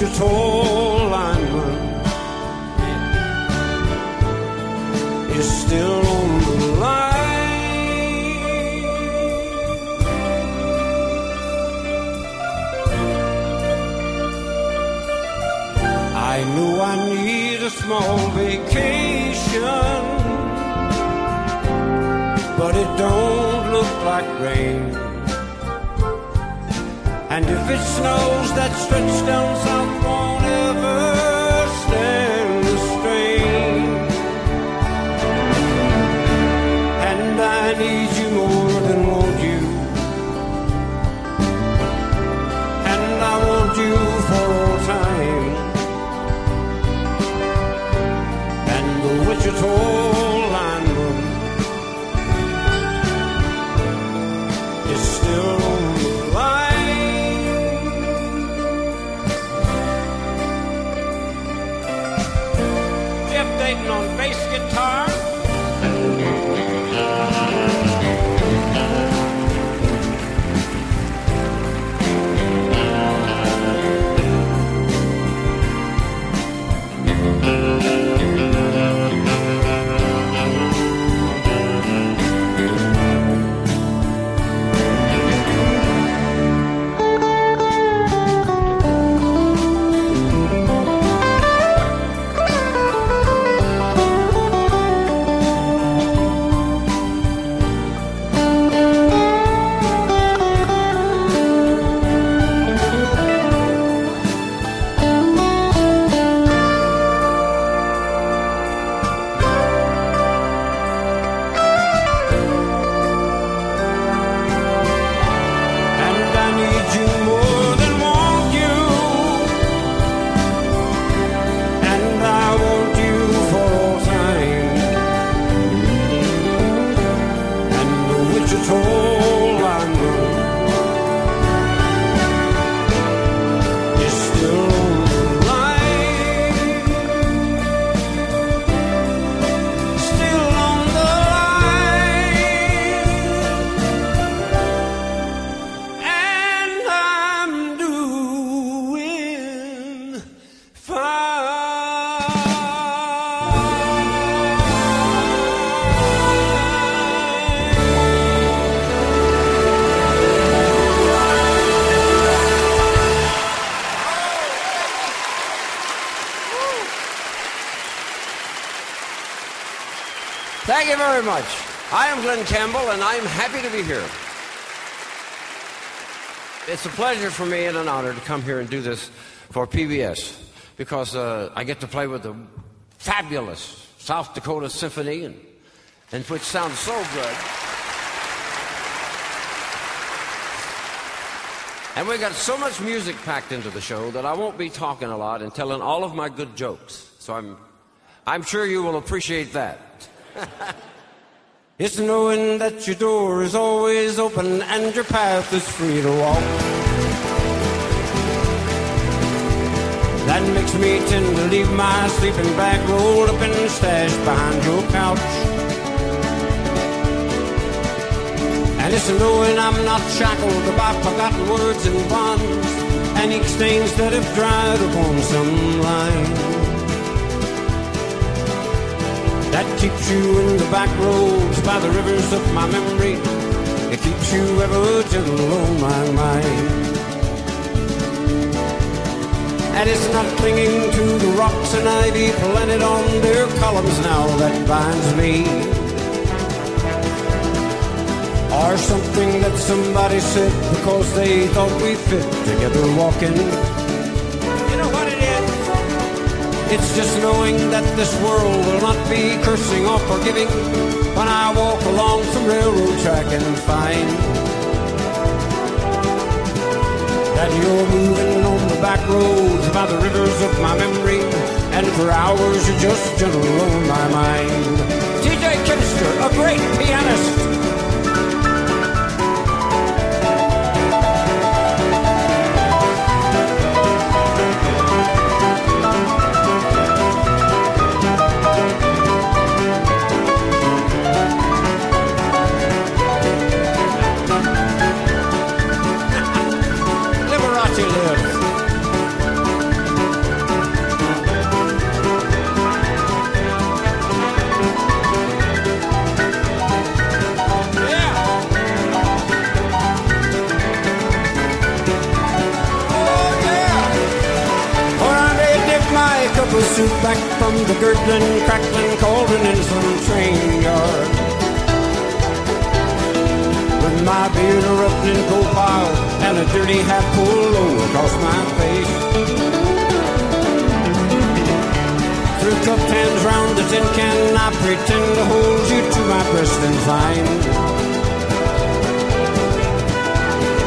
And the Wichita lineman is still on the line. I knew I need a small vacation, but it don't look like rain. And if it snows, that stretch down south won't ever Glen Campbell, and I'm happy to be here. It's a pleasure for me and an honor to come here and do this for PBS because uh, I get to play with the fabulous South Dakota Symphony, and, and which sounds so good. And we got so much music packed into the show that I won't be talking a lot and telling all of my good jokes. So I'm, I'm sure you will appreciate that. It's knowing that your door is always open and your path is free to walk. That makes me tend to leave my sleeping bag rolled up and stashed behind your couch. And it's knowing I'm not shackled by forgotten words and bonds and ink stains that have dried upon some line that keeps you in the back roads by the rivers of my memory. It keeps you ever gentle on my mind. And it's not clinging to the rocks and ivy planted on their columns now that binds me. Or something that somebody said because they thought we fit together walking. It's just knowing that this world will not be cursing or forgiving when I walk along some railroad track and find that you're moving on the back roads by the rivers of my memory and for hours you're just gentle on my mind. T.J. Kinster, a great pianist. Back from the gurgling, crackling cauldron in some train yard. With my beard erupting pile and a dirty hat pulled low across my face. Through cupped hands round the tin can, I pretend to hold you to my breast and find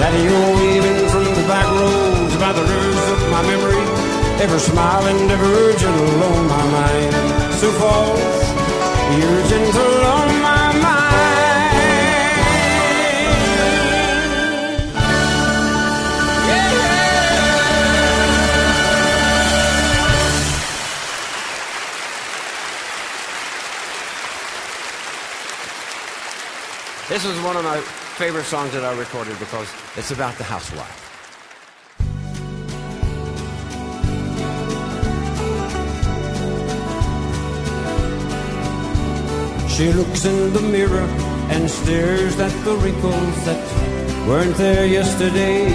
that you're waving from the back roads by the rivers of my memory, ever smiling, ever gentle on my mind. So falls, you're gentle on my mind. Yeah. This is one of my favorite songs that I recorded because it's about the housewife. She looks in the mirror and stares at the wrinkles that weren't there yesterday.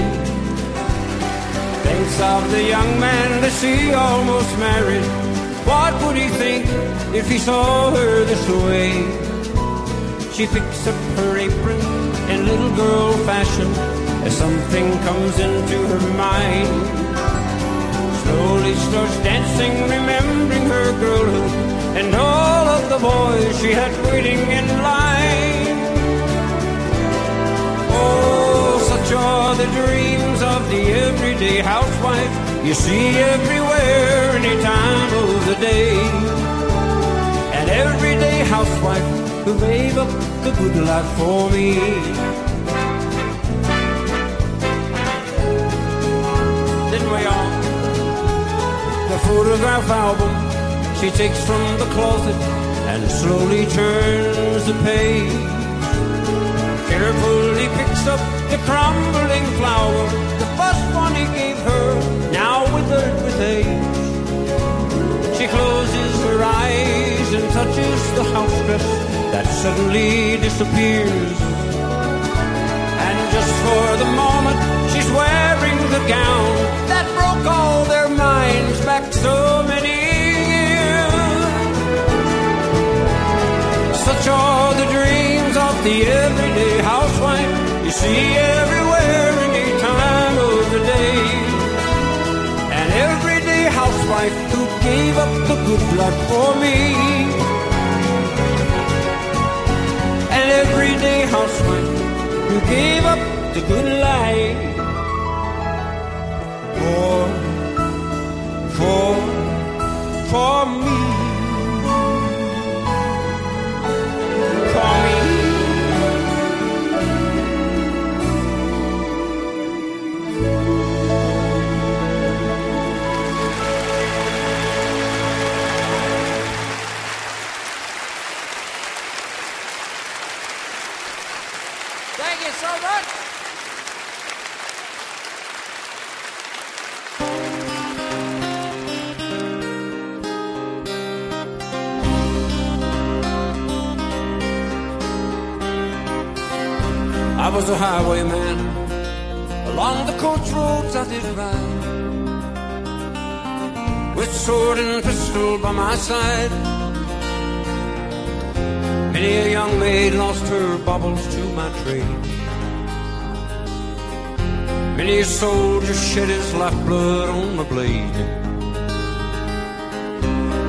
Thinks of the young man that she almost married. What would he think if he saw her this way? She picks up her apron in little girl fashion as something comes into her mind. Slowly starts dancing, remembering her girlhood and boys she had waiting in line. Oh, such are the dreams of the everyday housewife you see everywhere, any time of the day. An everyday housewife who gave up the good life for me. Photograph album she takes from the closet and slowly turns the page. Carefully picks up the crumbling flower, the first one he gave her, now withered with age. She closes her eyes and touches the house dress that suddenly disappears. And just for the moment, she's wearing the gown the dreams of the everyday housewife you see everywhere, any time of the day. An everyday housewife who gave up the good life for me. An everyday housewife who gave up the good life by my side. Many a young maid lost her baubles to my trade. Many a soldier shed his lifeblood on my blade.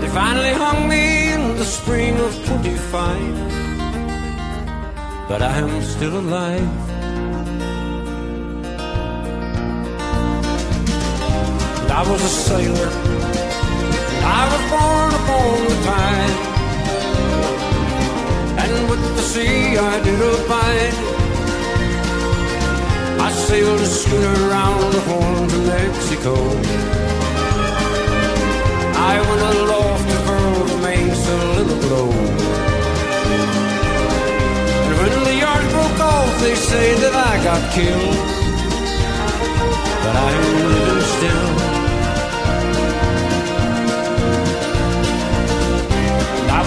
They finally hung me in the spring of 25 but I am still alive. I was a sailor, I was born upon the tide, and with the sea I did abide. I sailed a schooner round the horn to Mexico. I went aloft to furl the mainsail in the blow. And when the yard broke off, they say that I got killed, but I'm living still.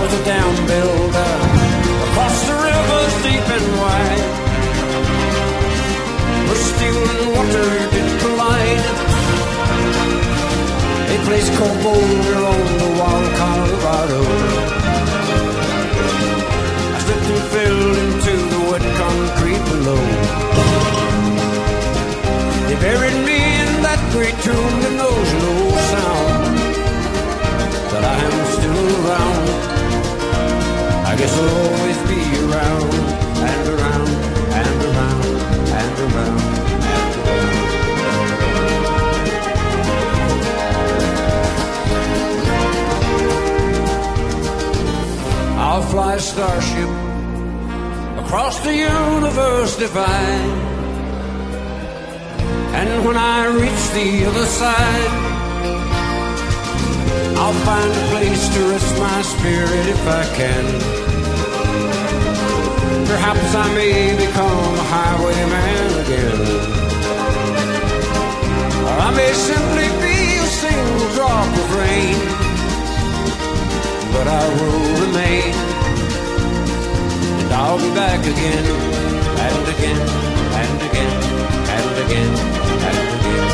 Was a down builder across the rivers deep and wide. Where steel and water did collide. A place called Boulder on the wild Colorado. I slipped and fell into the wet concrete below. They buried me in that great tomb that knows no sound. But I am still around. Guess I'll always be around and around and around and around and around. I'll fly a starship across the universe divine. And when I reach the other side, I'll find a place to rest my spirit if I can. Perhaps I may become a highwayman again. Or I may simply be a single drop of rain. But I will remain. And I'll be back again, and again, and again, and again, and again, and again.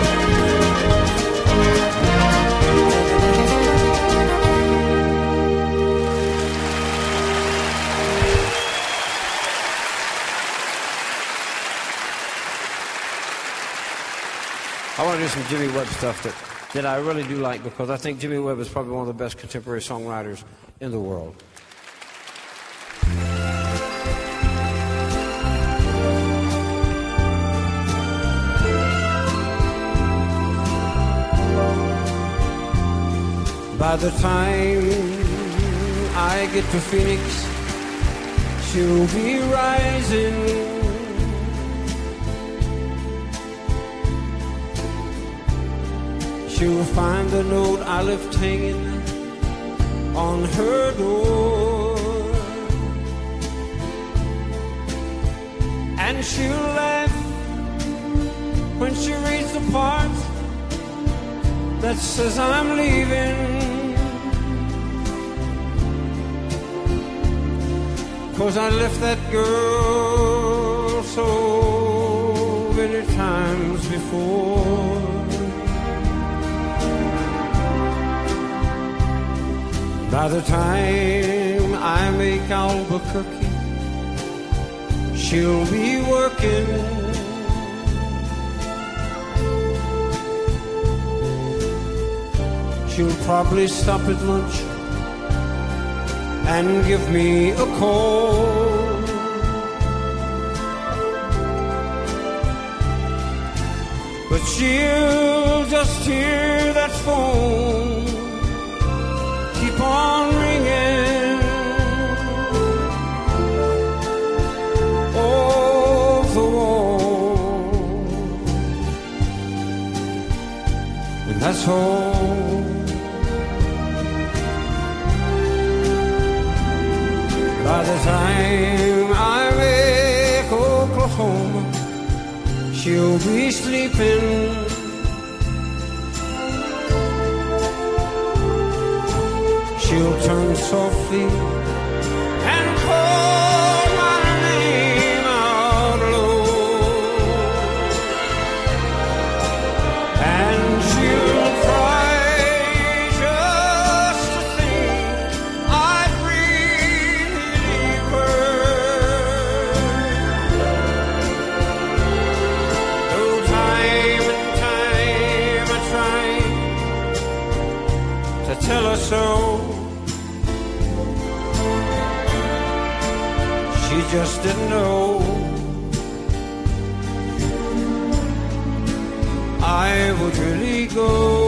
I want to do some Jimmy Webb stuff that, that I really do like because I think Jimmy Webb is probably one of the best contemporary songwriters in the world. By the time I get to Phoenix, she'll be rising. She'll find the note I left hanging on her door. And she'll laugh when she reads the part that says I'm leaving. Cause I left that girl so many times before. By the time I make Albuquerque, she'll be working. She'll probably stop at lunch and give me a call. But she'll just hear that phone Oh, that's all. By the time I make Oklahoma, she'll be sleeping. Turn softly I would really go.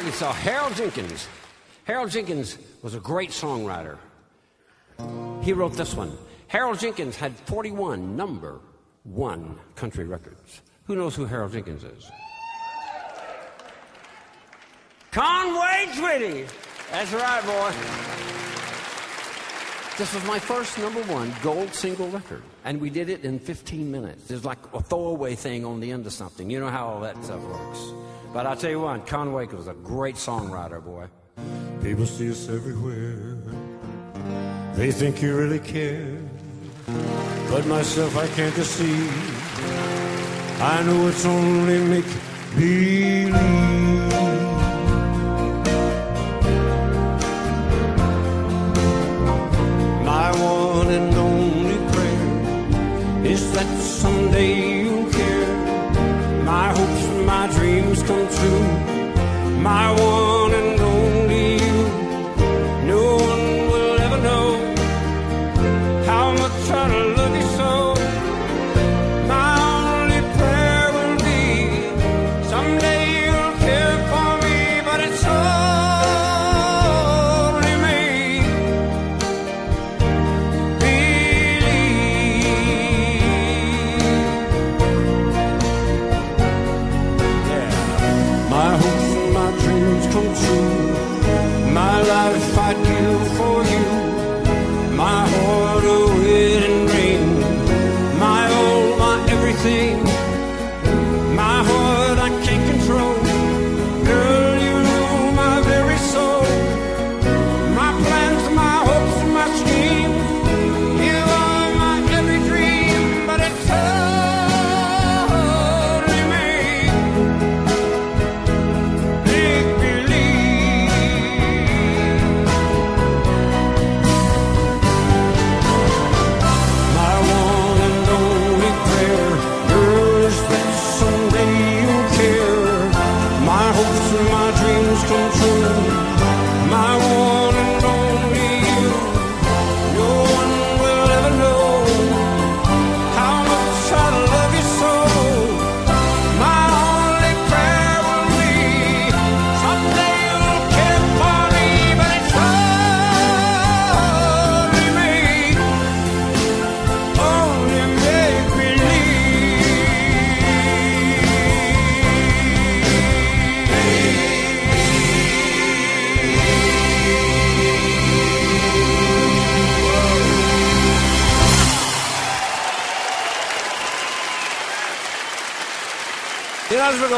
Arkansas, Harold Jenkins. Harold Jenkins was a great songwriter. He wrote this one. Harold Jenkins had 41 number one country records. Who knows who Harold Jenkins is? Conway Twitty. That's right, boy. This was my first number one gold single record, and we did it in 15 minutes. It's like a throwaway thing on the end of something. You know how all that stuff works. But I'll tell you what, Conway was a great songwriter, boy. People see us everywhere. They think you really care. But myself, I can't deceive. I know it's only make believe. someday you'll care. My hopes and my dreams come true. My and only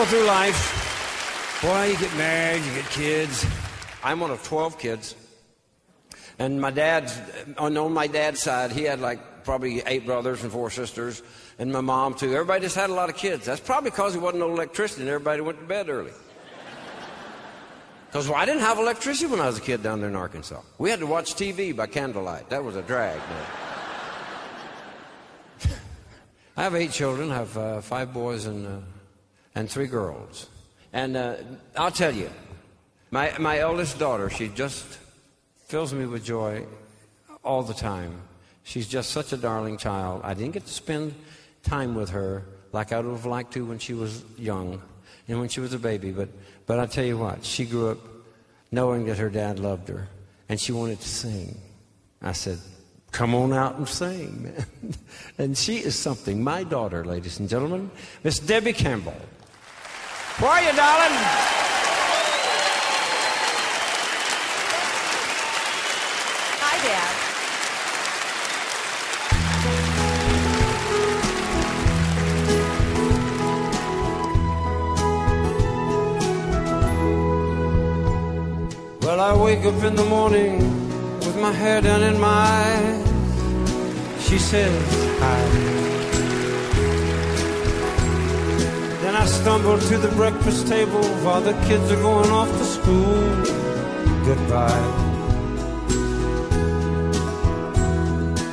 through life, boy, you get married, you get kids. I'm one of 12 kids. And my dad's, on, on my dad's side, he had like probably eight brothers and four sisters, and my mom too. Everybody just had a lot of kids. That's probably because there wasn't no electricity and everybody went to bed early. Because well, I didn't have electricity when I was a kid down there in Arkansas. We had to watch TV by candlelight. That was a drag. I have eight children. I have uh, five boys and, uh, and three girls. And uh, I'll tell you, my, my eldest daughter, she just fills me with joy all the time. She's just such a darling child. I didn't get to spend time with her like I would have liked to when she was young and when she was a baby. But, but I tell you what, she grew up knowing that her dad loved her and she wanted to sing. I said, Come on out and sing, man. and she is something. My daughter, ladies and gentlemen, Miss Debbie Campbell. Where are you, darling? Hi, Dad. Well, I wake up in the morning with my hair down in my eyes. She says hi. Stumble to the breakfast table while the kids are going off to school. Goodbye.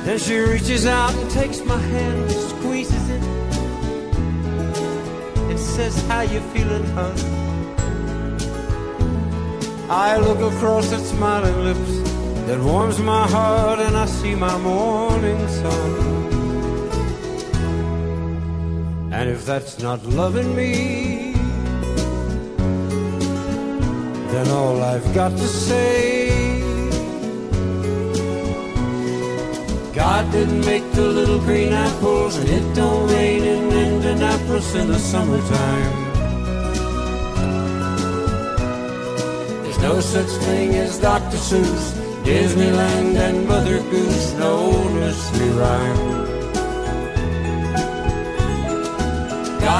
Then she reaches out and takes my hand, and squeezes it, and says, How you feeling, hon? I look across at smiling lips that warms my heart and I see my morning sun. And if that's not loving me, then all I've got to say. God didn't make the little green apples, and it don't rain in Indianapolis in the summertime. There's no such thing as Dr. Seuss, Disneyland, and Mother Goose, no nursery rhyme.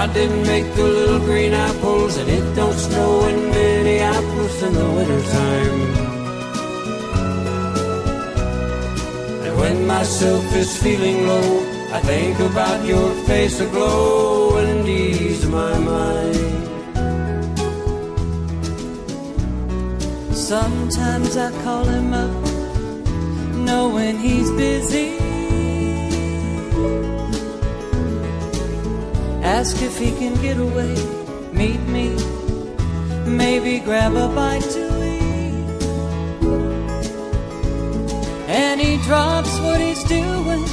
God didn't make the little green apples, and it don't snow in Minneapolis in the wintertime. And when myself is feeling low, I think about your face aglow and ease my mind. Sometimes I call him up, knowing he's busy. Ask if he can get away, meet me, maybe grab a bite to eat. And he drops what he's doing,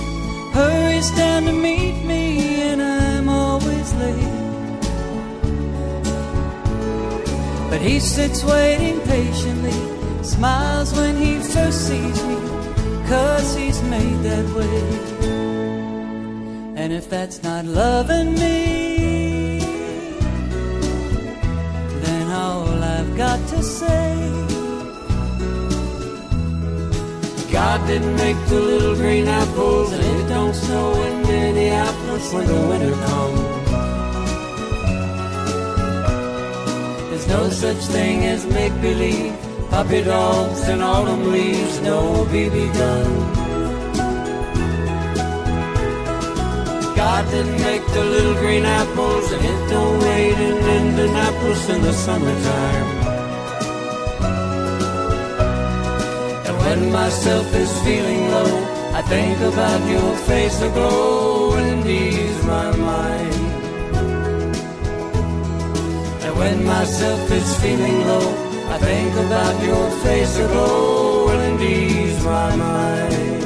hurries down to meet me, and I'm always late. But he sits waiting patiently, smiles when he first sees me, cause he's made that way. And if that's not loving me, then all I've got to say. God didn't make the little green apples, and it don't snow in Minneapolis when the winter comes. There's no such thing as make believe, puppy dogs and autumn leaves, no BB gun. God didn't make the little green apples, and it don't rain in Indianapolis in the summertime. And when myself is feeling low, I think about your face aglow and ease my mind. And when myself is feeling low, I think about your face aglow and ease my mind.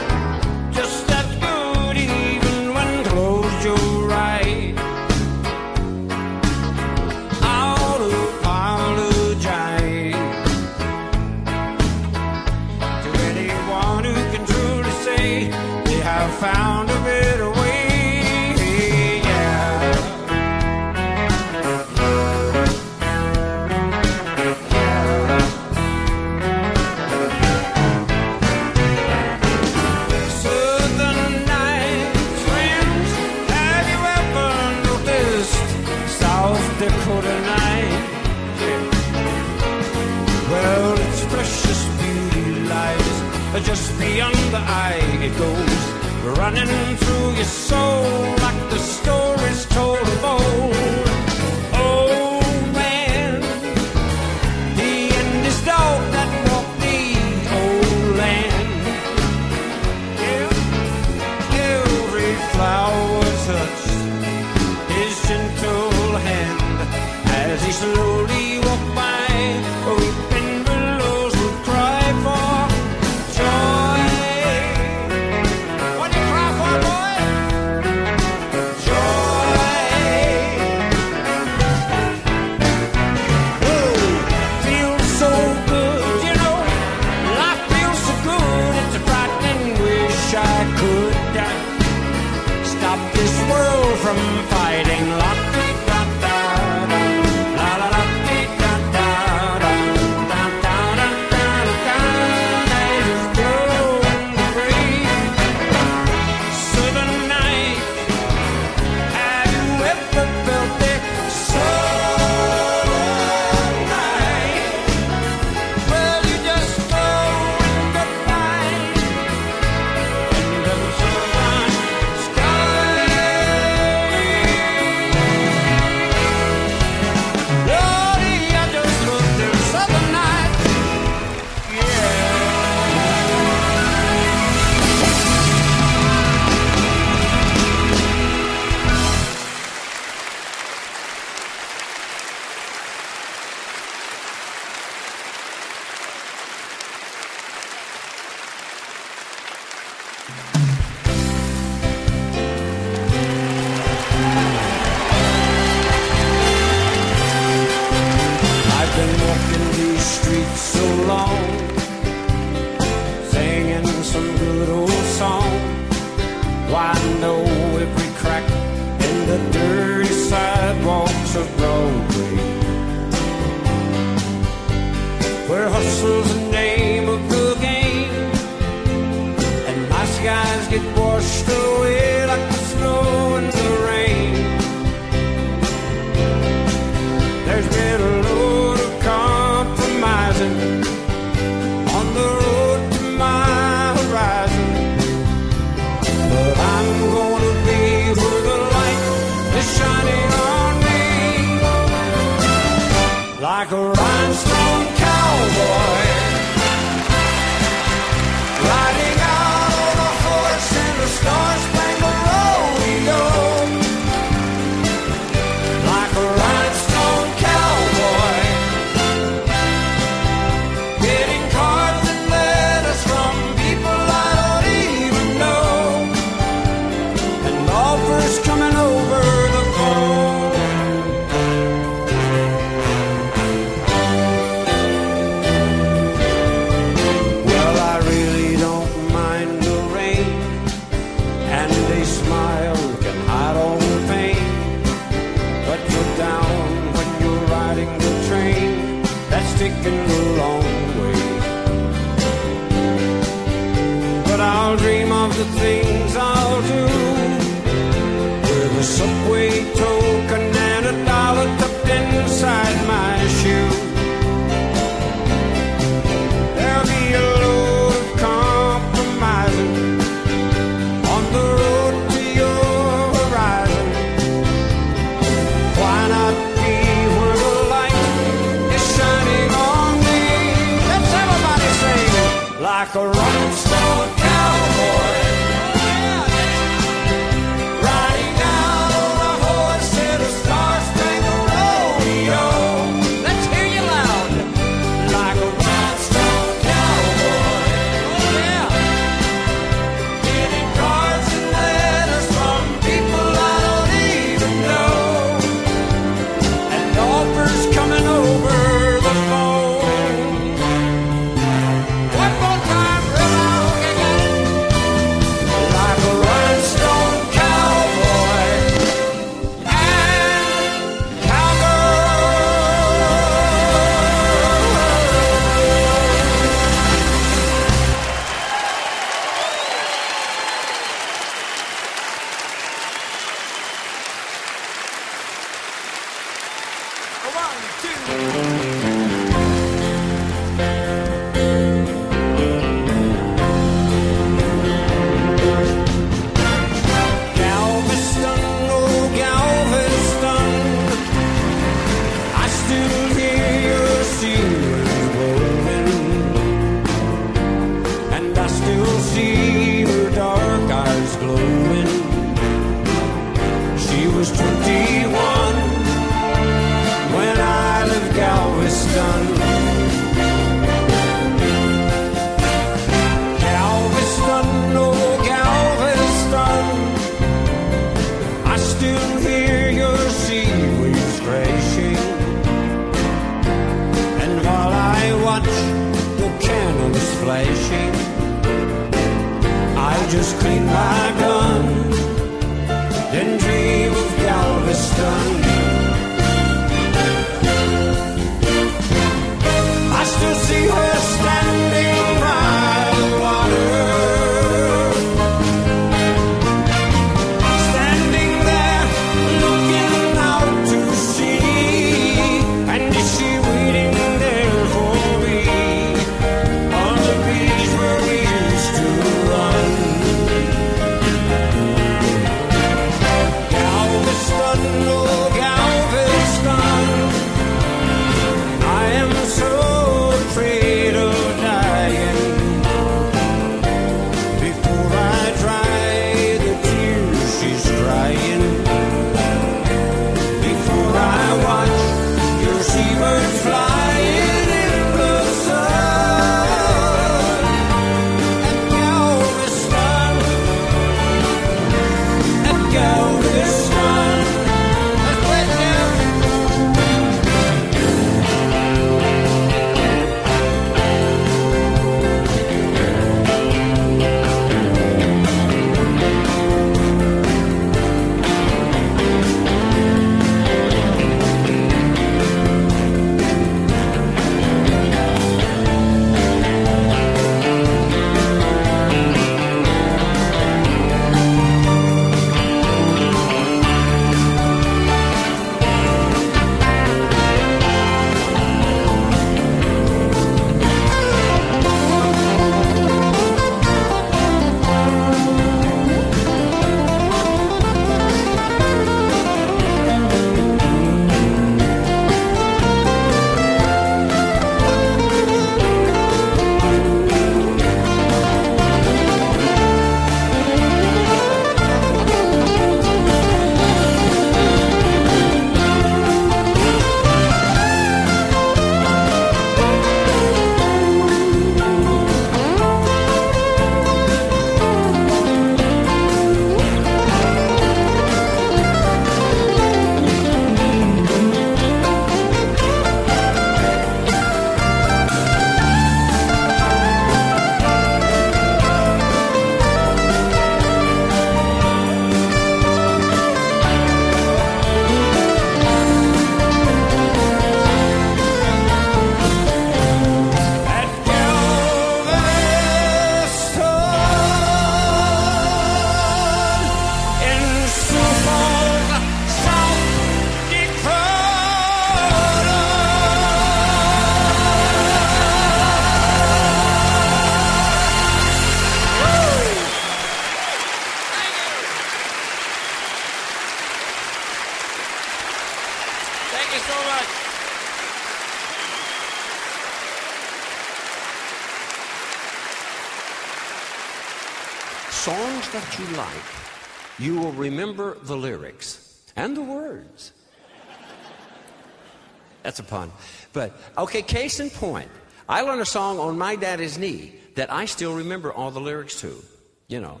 But, okay, case in point. I learned a song on my daddy's knee that I still remember all the lyrics to, you know.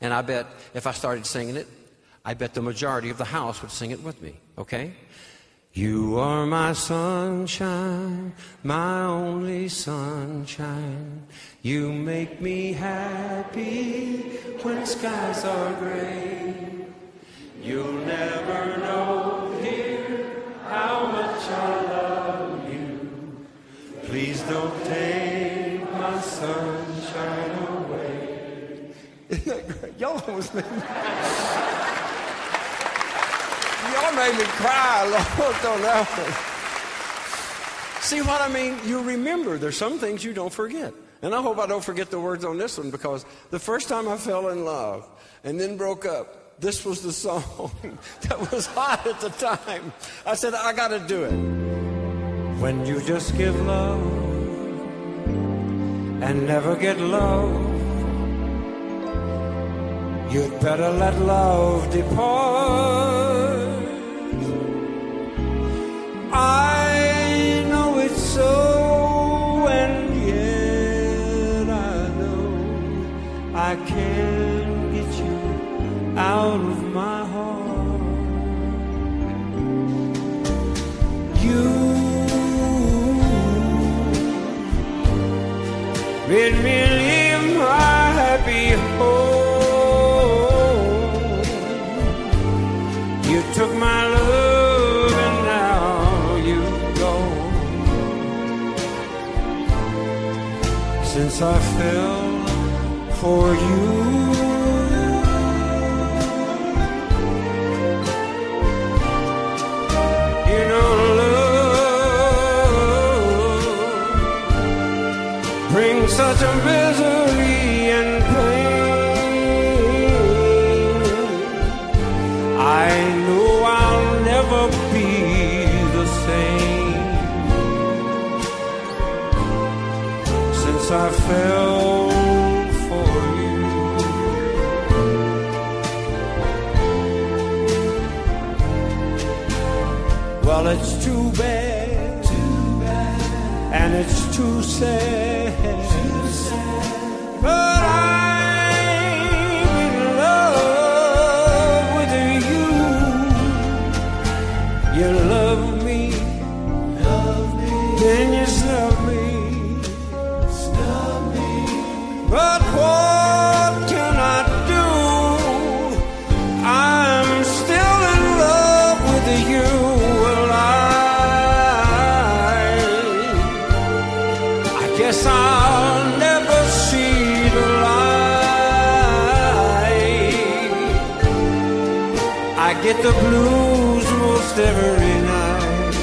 And I bet if I started singing it, I bet the majority of the house would sing it with me, okay? You are my sunshine, my only sunshine. You make me happy when skies are gray. You'll never know, you. Please don't take my sunshine away. Isn't that great? Y'all almost made me. Y'all made me cry, Lord, don't know. See what I mean? You remember. There's some things you don't forget. And I hope I don't forget the words on this one because the first time I fell in love and then broke up, this was the song that was hot at the time. I said, I got to do it. When you just give love and never get love, you'd better let love depart. I know it's so, and yet I know I can't out of my heart. You made me leave my happy home. You took my love and now you go. Since I fell for you. And it's the blues most every night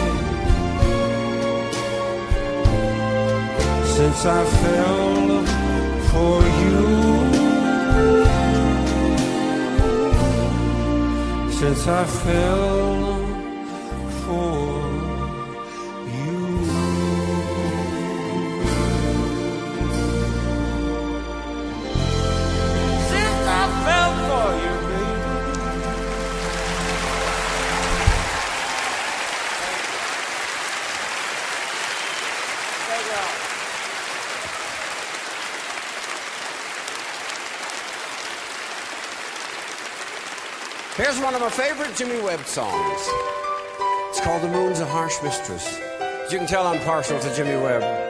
since I fell for you. Since I fell Here's one of my favorite Jimmy Webb songs. It's called The Moon's a Harsh Mistress. You can tell, I'm partial to Jimmy Webb.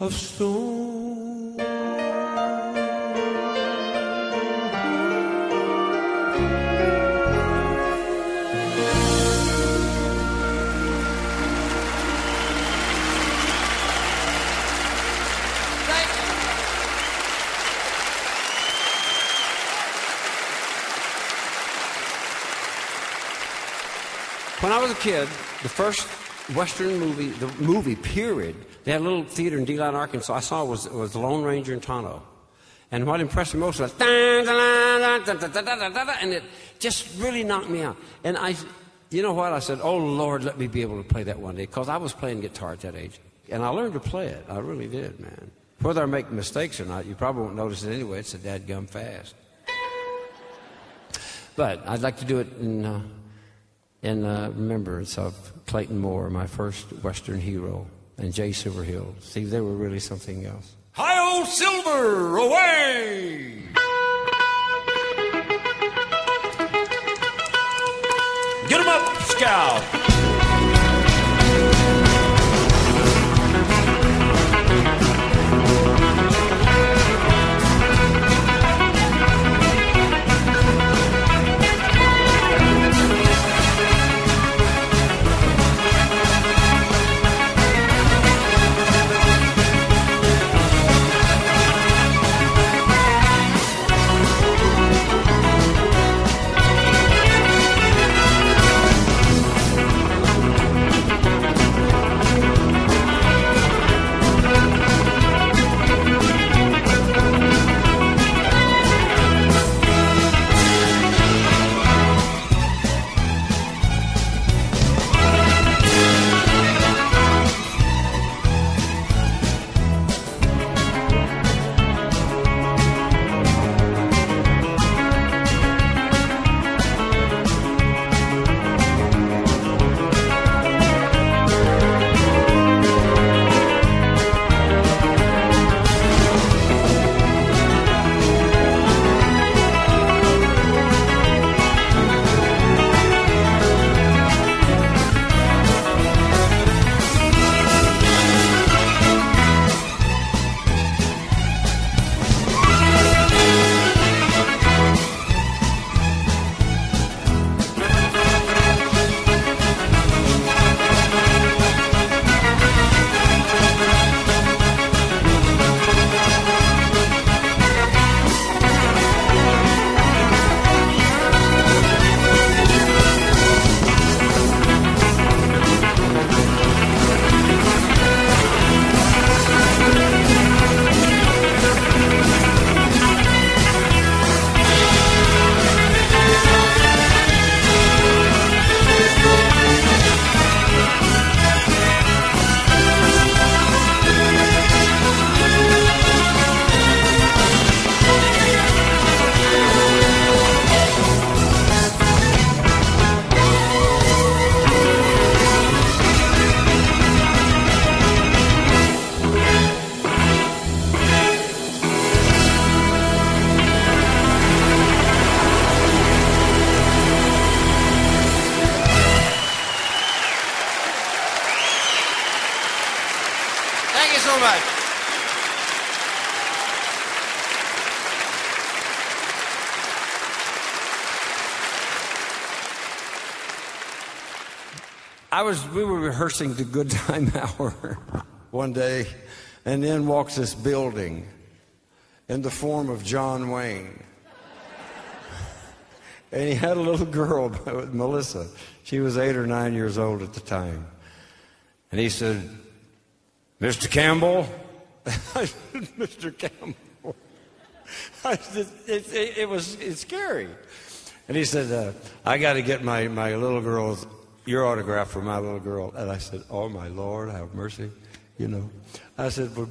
You. When I was a kid, the first Western movie, the movie period, they had a little theater in Delight, Arkansas. I saw was was Lone Ranger and Tonto. And what impressed me most was and it just really knocked me out. And I, you know what? I said, "Oh Lord, let me be able to play that one day," because I was playing guitar at that age, and I learned to play it. I really did, man. Whether I make mistakes or not, you probably won't notice it anyway. It's a dadgum fast. But I'd like to do it in. Uh, in uh, remembrance of Clayton Moore, my first Western hero, and Jay Silverheels. See, they were really something else. Hi, old Silver, away! Get him up, Scout! Rehearsing the Good Time Hour one day, and in walks this building in the form of John Wayne. And he had a little girl, Melissa. She was eight or nine years old at the time. And he said, Mr. Campbell? I said, Mr. Campbell. Said, it, it, it was it's scary. And he said, uh, I got to get my, my little girl's, your autograph for my little girl. And I said, Oh, my Lord, have mercy. You know. I said, well,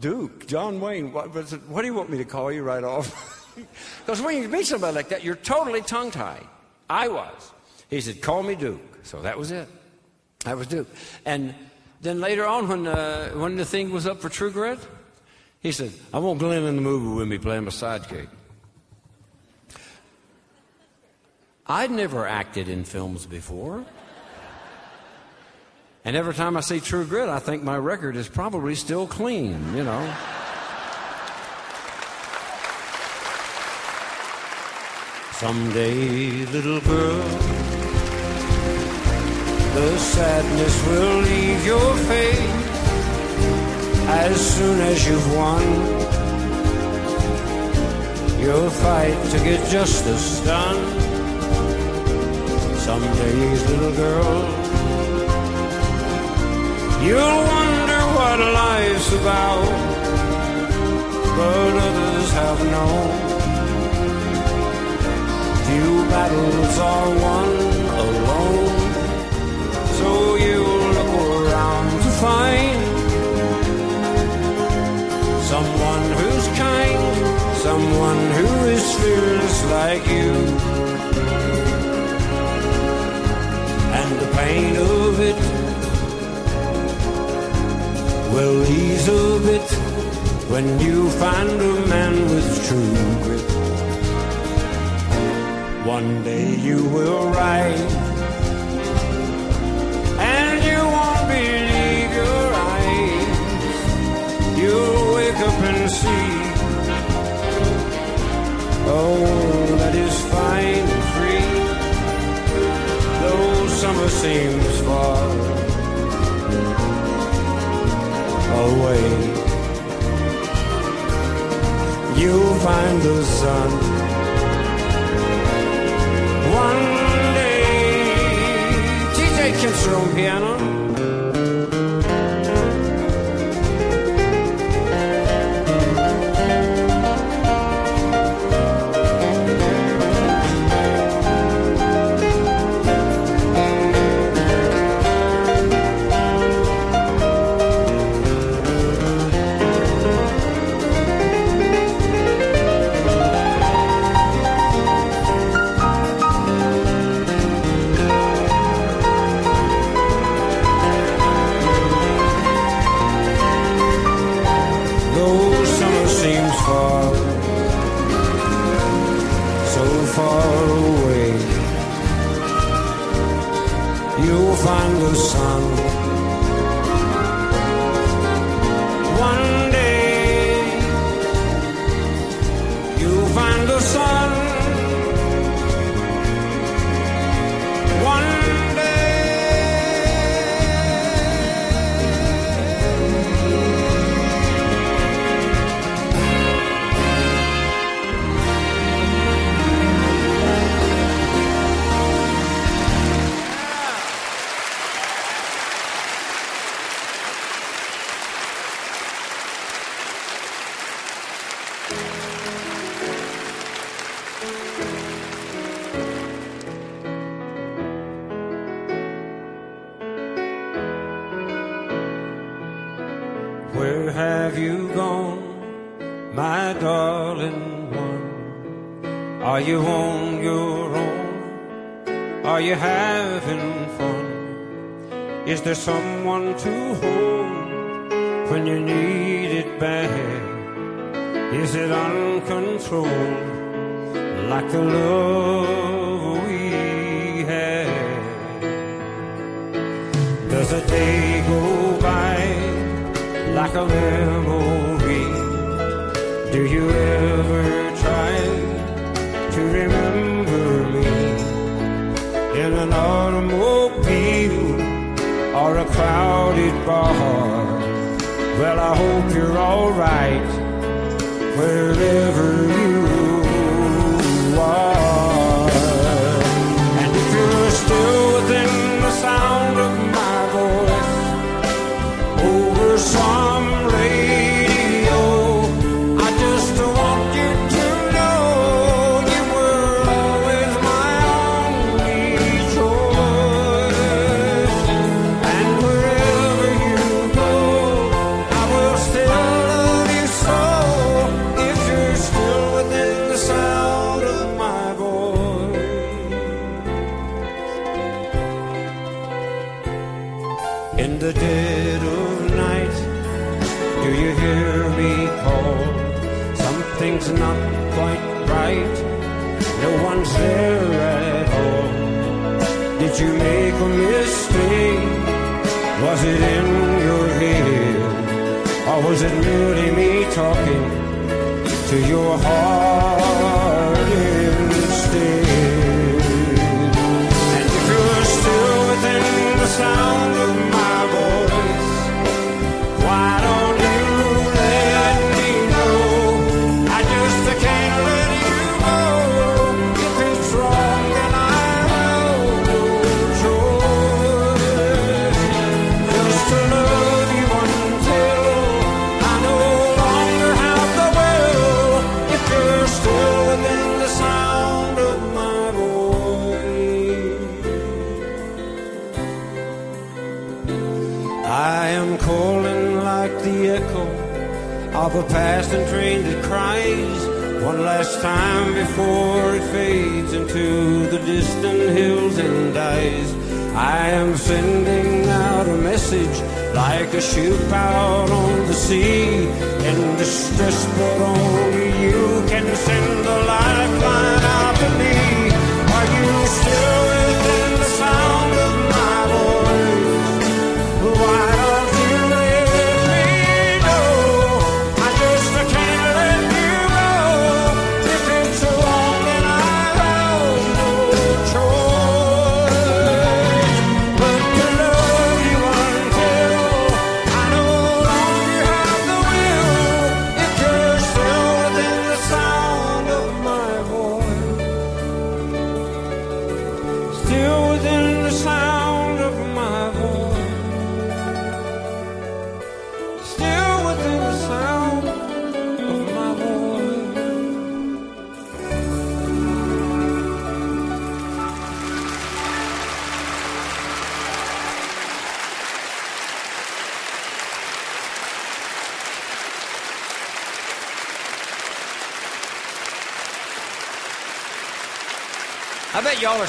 Duke, John Wayne, what, what do you want me to call you right off? Because when you meet somebody like that, you're totally tongue tied. I was. He said, Call me Duke. So that was it. That was Duke. And then later on, when, uh, when the thing was up for True Grit, he said, I want Glen in the movie with me playing my sidekick. I'd never acted in films before. And every time I see True Grit, I think my record is probably still clean, you know. Someday, little girl, the sadness will leave your face as soon as you've won. You'll fight to get justice done. Someday, little girl, you'll wonder what life's about, but others have known few battles are won alone. So you'll look around to find someone who's kind, someone who is fearless like you. The of it will ease a bit when you find a man with true grit. One day you will rise, and you won't believe your eyes. You'll wake up and see, oh, seems far away, you'll find the sun one day. TJ Kuenster on piano.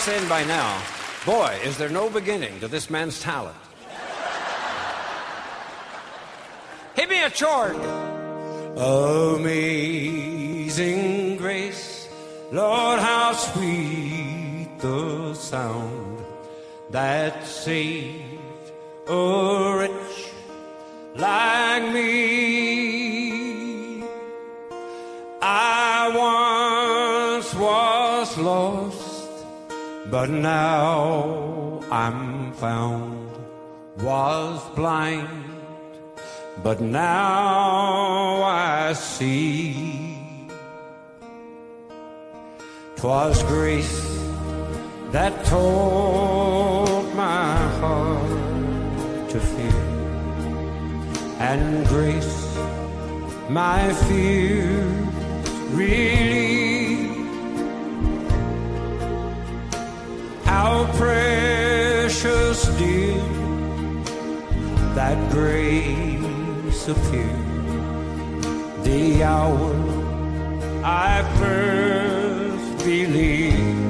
in by now, boy, is there no beginning to this man's talent. Hit me a chord. Amazing grace, Lord, how sweet the sound that saved. But now I see 'twas grace that taught my heart to fear, and grace my fear relieved. How precious did that grace disappear. The hour I first believed.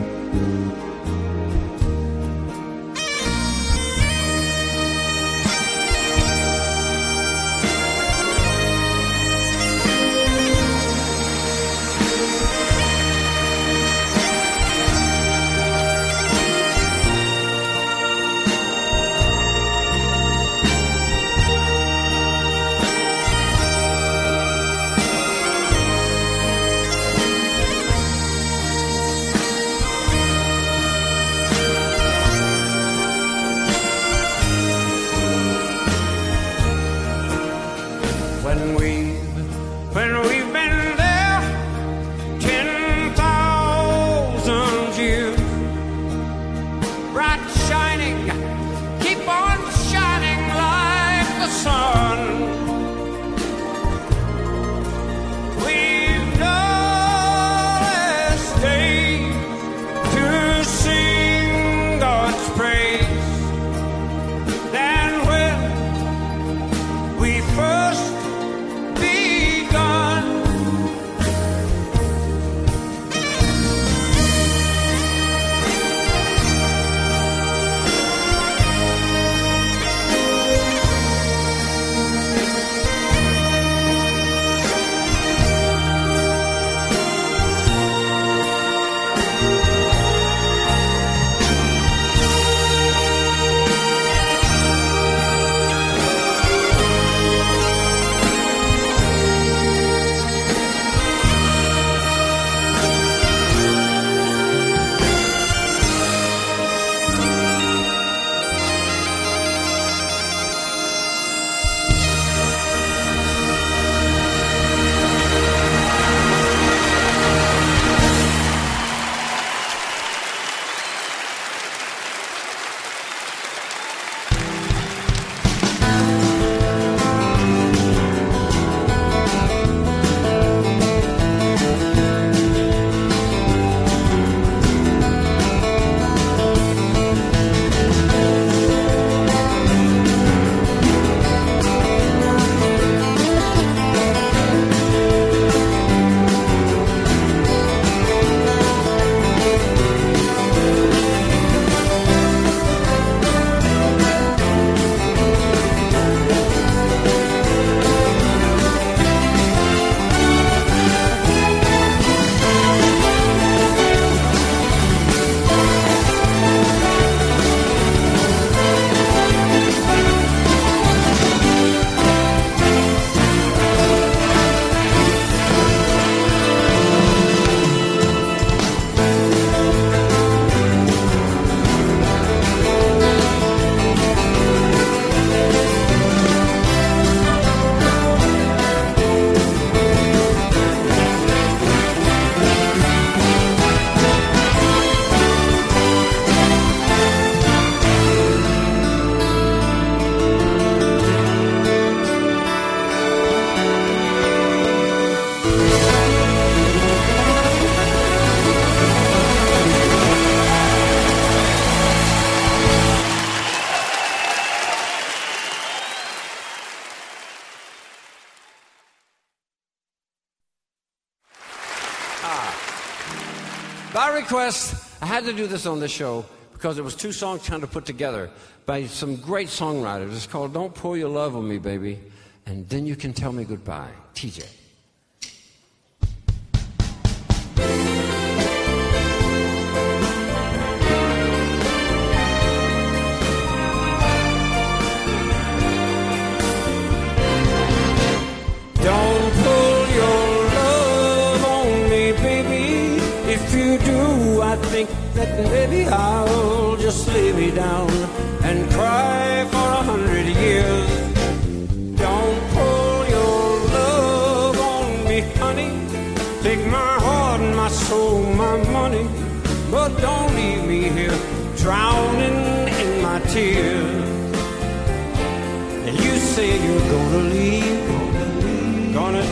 Had to do this on the show because it was two songs kind of put together by some great songwriters. It's called Don't Pull Your Love on Me, Baby, and Then You Can Tell Me Goodbye. TJ.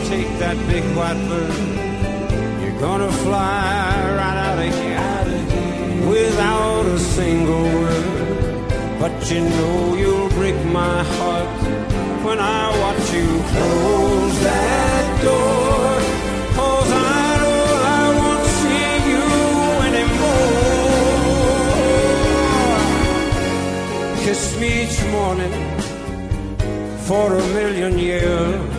Take that big white bird. You're gonna fly right out of here without a single word. But you know you'll break my heart when I watch you close that door. Cause I know I won't see you anymore. Kiss me each morning for a million years.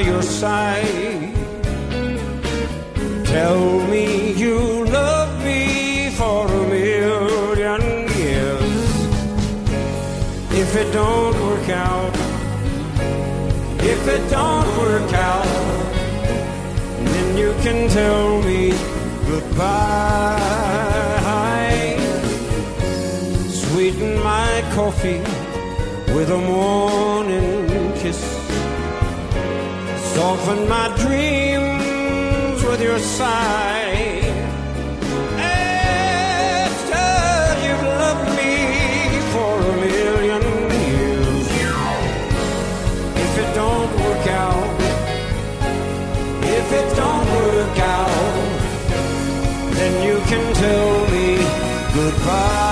By your side Tell me you love me for a million years. If it don't work out, if it don't work out, then you can tell me goodbye. Sweeten my coffee with a morning kiss. Soften my dreams with your sigh. You've loved me for a million years. If it don't work out, if it don't work out, then you can tell me goodbye.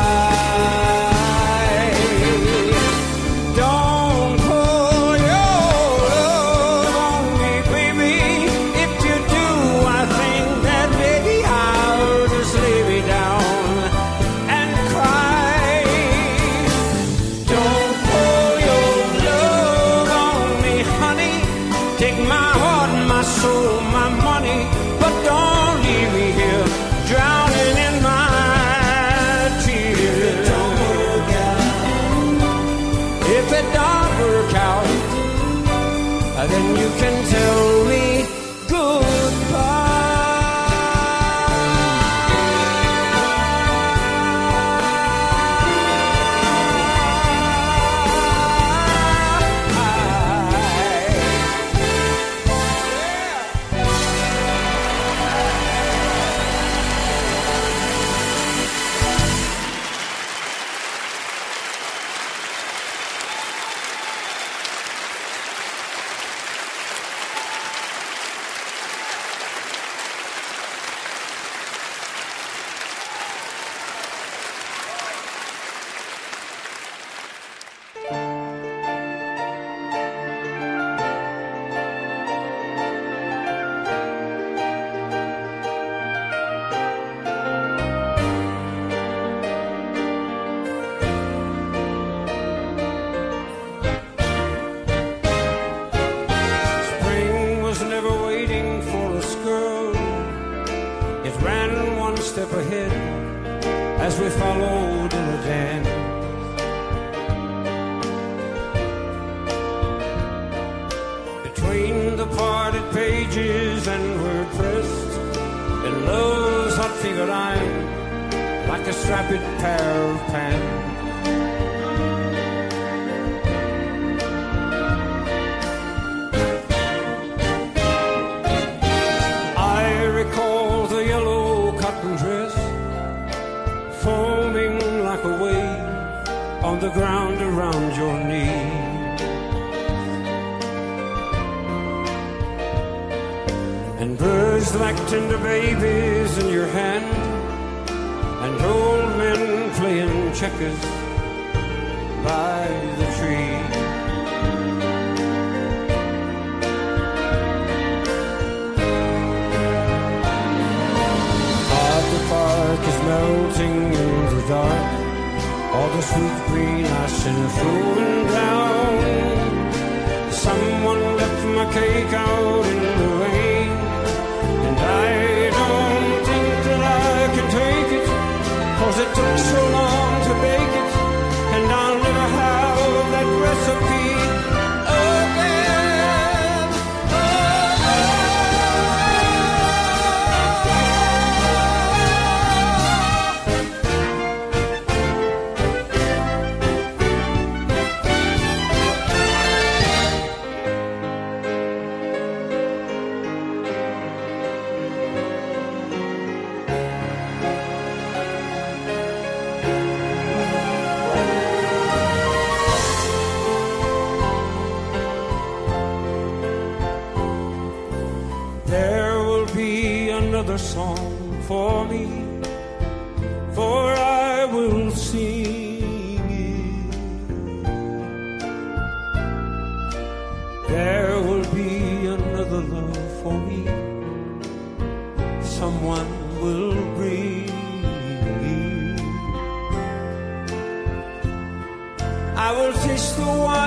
the one.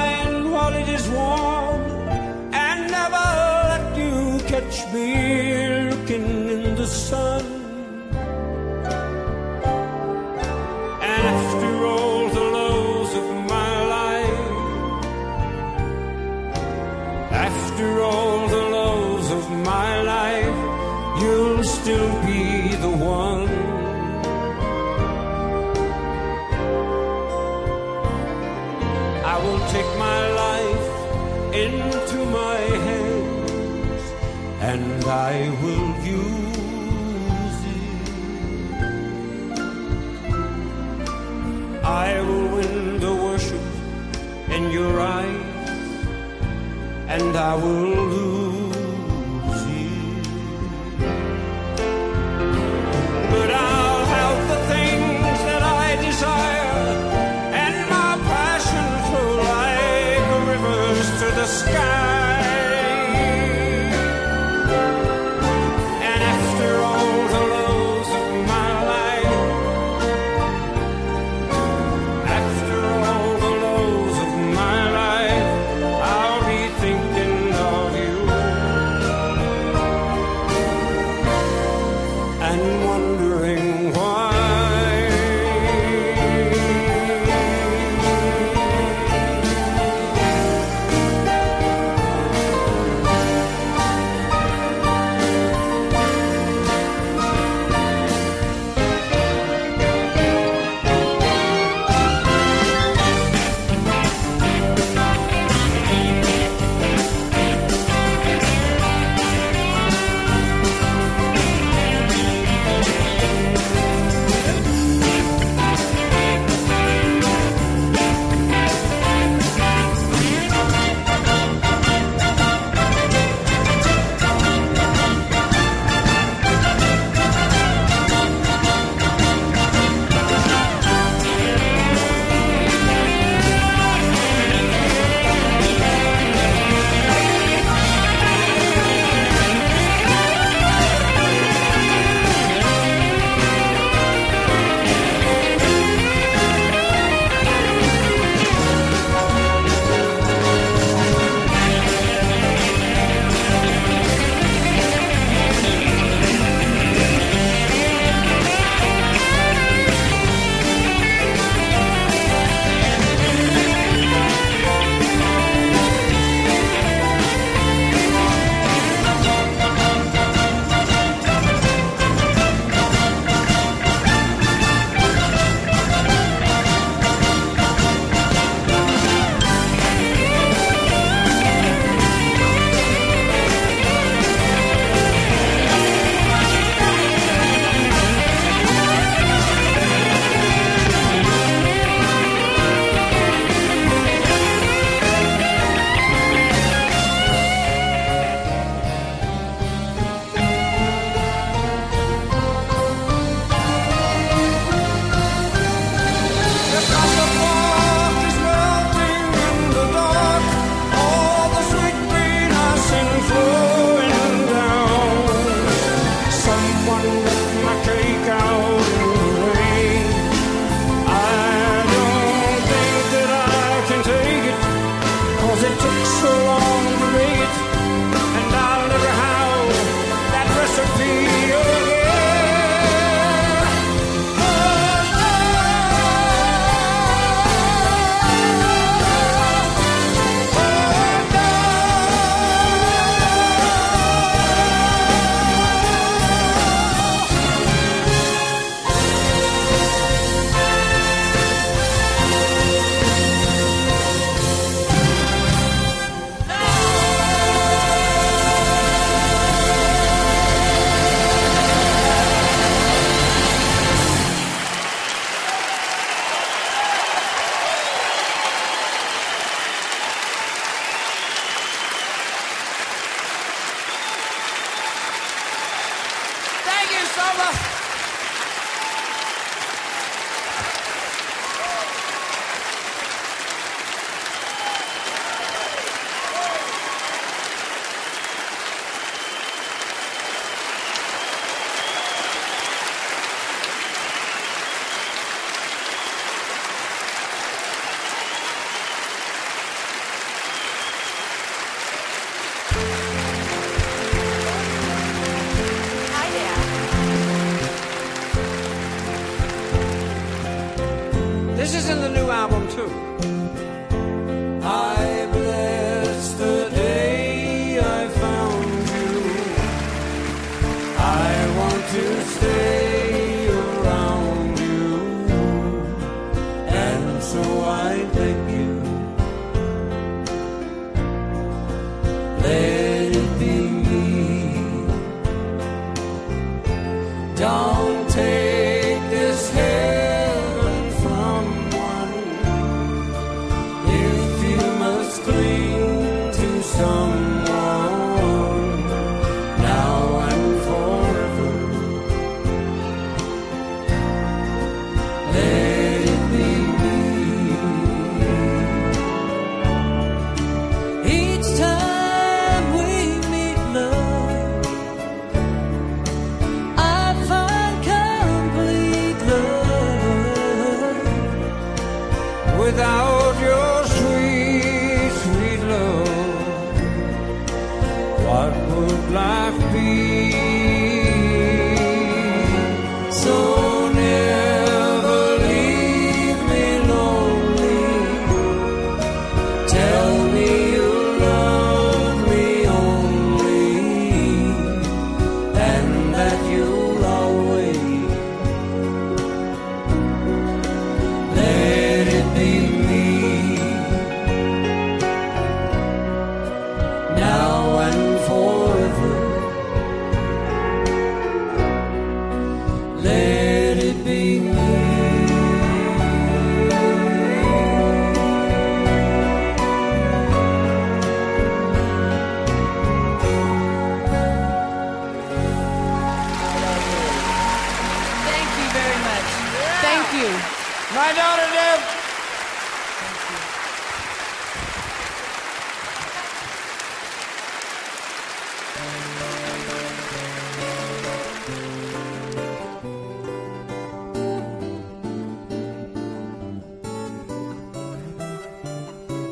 I will use it. I will win the worship in your eyes, and I will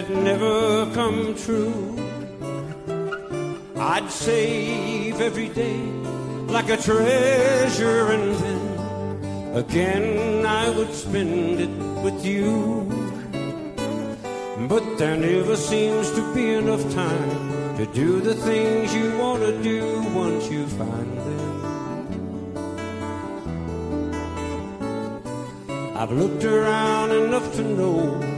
that never come true, I'd save every day like a treasure and then again I would spend it with you. But there never seems to be enough time to do the things you want to do once you find them. I've looked around enough to know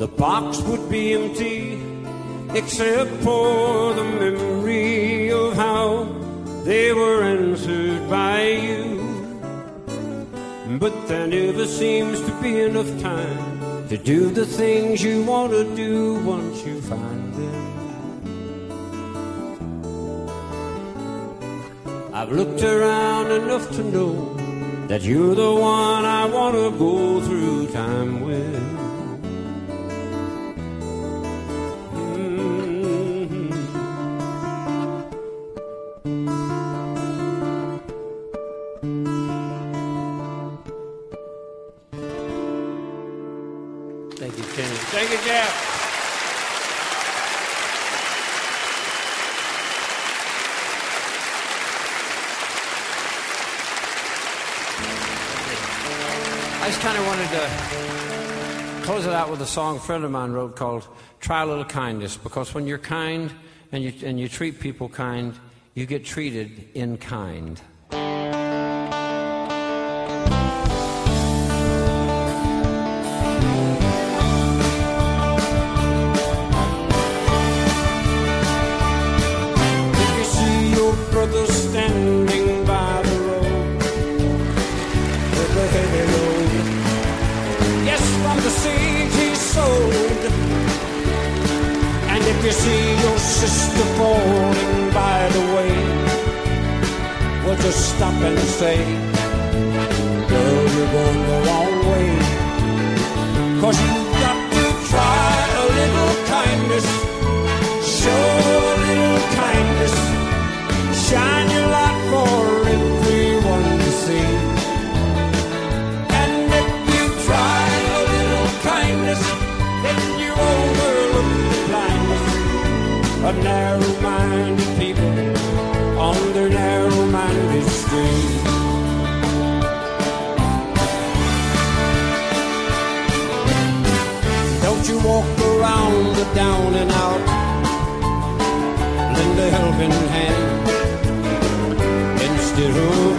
the box would be empty except for the memory of how they were answered by you. But there never seems to be enough time to do the things you want to do once you find them. I've looked around enough to know that you're the one I want to go through time with. A song a friend of mine wrote called Try a Little Kindness because when you're kind and you, and you treat people kind, you get treated in kind. just stop and say, Girl, you're going the wrong way. Cause you've got to try a little kindness, show a little kindness, shine your light for everyone to see. And if you try a little kindness, then you overlook the blindness, a narrow walk around the down and out, lend a helping hand instead of